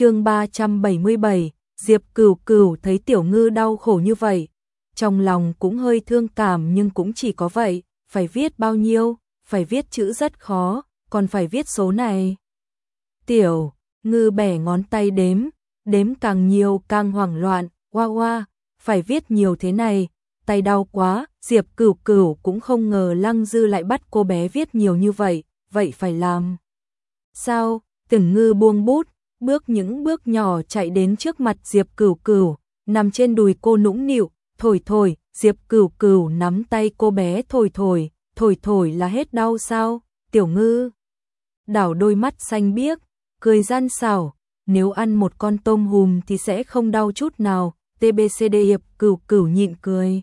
chương 377, Diệp Cửu Cửu thấy Tiểu Ngư đau khổ như vậy, trong lòng cũng hơi thương cảm nhưng cũng chỉ có vậy, phải viết bao nhiêu, phải viết chữ rất khó, còn phải viết số này. Tiểu Ngư bẻ ngón tay đếm, đếm càng nhiều càng hoảng loạn, oa oa, phải viết nhiều thế này, tay đau quá, Diệp Cửu Cửu cũng không ngờ Lăng Dư lại bắt cô bé viết nhiều như vậy, vậy phải làm. Sao? Từng ngư buông bút, bước những bước nhỏ chạy đến trước mặt Diệp Cửu Cửu, nằm trên đùi cô nũng nịu, thổi thổi, Diệp Cửu Cửu nắm tay cô bé thổi thổi, thổi thổi là hết đau sao? Tiểu ngư đảo đôi mắt xanh biếc, cười gian xảo, nếu ăn một con tôm hùm thì sẽ không đau chút nào, TBCD Diệp Cửu Cửu nhịn cười.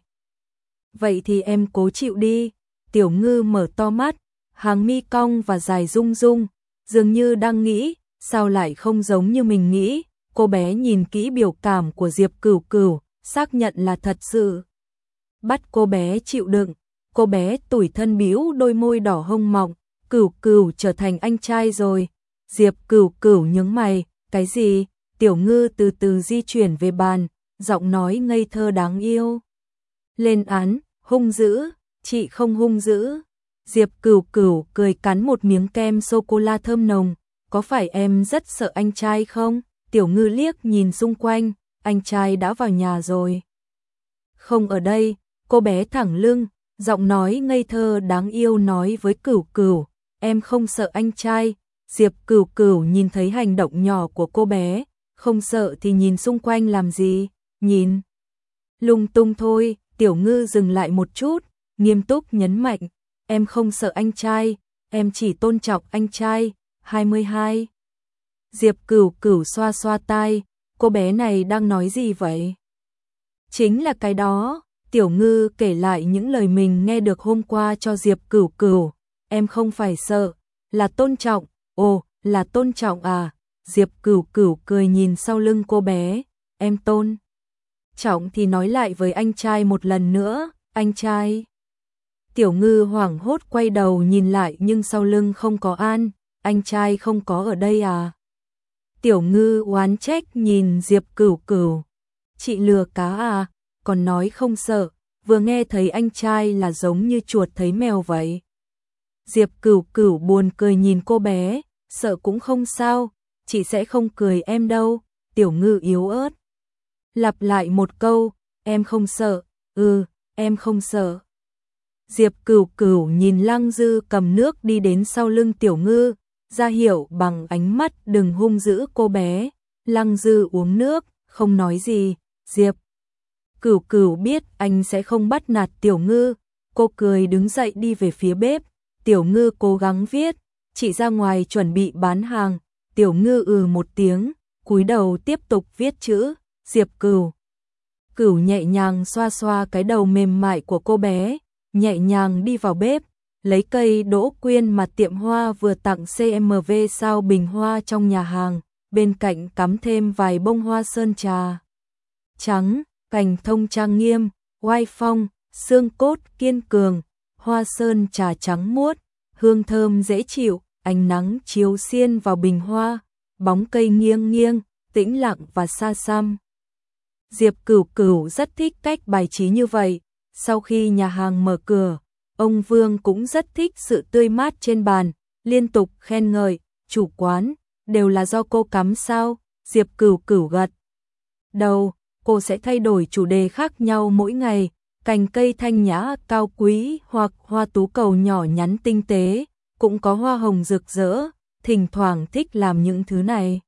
Vậy thì em cố chịu đi, Tiểu ngư mở to mắt, hàng mi cong và dài rung rung, dường như đang nghĩ, sao lại không giống như mình nghĩ, cô bé nhìn kỹ biểu cảm của Diệp Cửu Cửu, xác nhận là thật sự. Bắt cô bé chịu đựng, cô bé tủi thân bĩu đôi môi đỏ hông mọng, Cửu Cửu trở thành anh trai rồi. Diệp Cửu Cửu nhướng mày, cái gì? Tiểu Ngư từ từ di chuyển về bàn, giọng nói ngây thơ đáng yêu. Lên án, hung dữ, chị không hung dữ. Diệp Cửu Cửu cười cắn một miếng kem sô cô la thơm nồng, có phải em rất sợ anh trai không? Tiểu Ngư liếc nhìn xung quanh, anh trai đã vào nhà rồi. Không ở đây, cô bé thẳng lưng, giọng nói ngây thơ đáng yêu nói với Cửu Cửu, em không sợ anh trai. Diệp Cửu Cửu nhìn thấy hành động nhỏ của cô bé, không sợ thì nhìn xung quanh làm gì, nhìn lung tung thôi, Tiểu Ngư dừng lại một chút, nghiêm túc nhấn mạnh, em không sợ anh trai, em chỉ tôn trọng anh trai, 22. Diệp cửu cửu xoa xoa tai, cô bé này đang nói gì vậy? Chính là cái đó, Tiểu Ngư kể lại những lời mình nghe được hôm qua cho Diệp cửu cửu, em không phải sợ, là tôn trọng, ồ, là tôn trọng à? Diệp cửu cửu cười nhìn sau lưng cô bé, em tôn. Trọng thì nói lại với anh trai một lần nữa, anh trai. Tiểu ngư hoảng hốt quay đầu nhìn lại nhưng sau lưng không có an, anh trai không có ở đây à? Tiểu ngư oán trách nhìn Diệp cửu cửu. Chị lừa cá à, còn nói không sợ, vừa nghe thấy anh trai là giống như chuột thấy mèo vậy. Diệp cửu cửu buồn cười nhìn cô bé, sợ cũng không sao, chị sẽ không cười em đâu, tiểu ngư yếu ớt. Lặp lại một câu, em không sợ, ừ, em không sợ. Diệp cửu cửu nhìn lăng dư cầm nước đi đến sau lưng tiểu ngư, ra hiểu bằng ánh mắt đừng hung dữ cô bé. Lăng dư uống nước, không nói gì, Diệp. Cửu cửu biết anh sẽ không bắt nạt tiểu ngư, cô cười đứng dậy đi về phía bếp, tiểu ngư cố gắng viết, chị ra ngoài chuẩn bị bán hàng, tiểu ngư ừ một tiếng, cúi đầu tiếp tục viết chữ, Diệp cửu. Cửu nhẹ nhàng xoa xoa cái đầu mềm mại của cô bé, nhẹ nhàng đi vào bếp, lấy cây đỗ quyên mà tiệm hoa vừa tặng CMV sao bình hoa trong nhà hàng, bên cạnh cắm thêm vài bông hoa sơn trà. Trắng, cành thông trang nghiêm, oai phong, xương cốt kiên cường, hoa sơn trà trắng muốt, hương thơm dễ chịu, ánh nắng chiếu xiên vào bình hoa, bóng cây nghiêng nghiêng, tĩnh lặng và xa xăm. Diệp Cửu Cửu rất thích cách bài trí như vậy, sau khi nhà hàng mở cửa, ông Vương cũng rất thích sự tươi mát trên bàn, liên tục khen ngợi, chủ quán, đều là do cô cắm sao, Diệp Cửu Cửu gật. Đầu, cô sẽ thay đổi chủ đề khác nhau mỗi ngày, cành cây thanh nhã cao quý hoặc hoa tú cầu nhỏ nhắn tinh tế, cũng có hoa hồng rực rỡ, thỉnh thoảng thích làm những thứ này.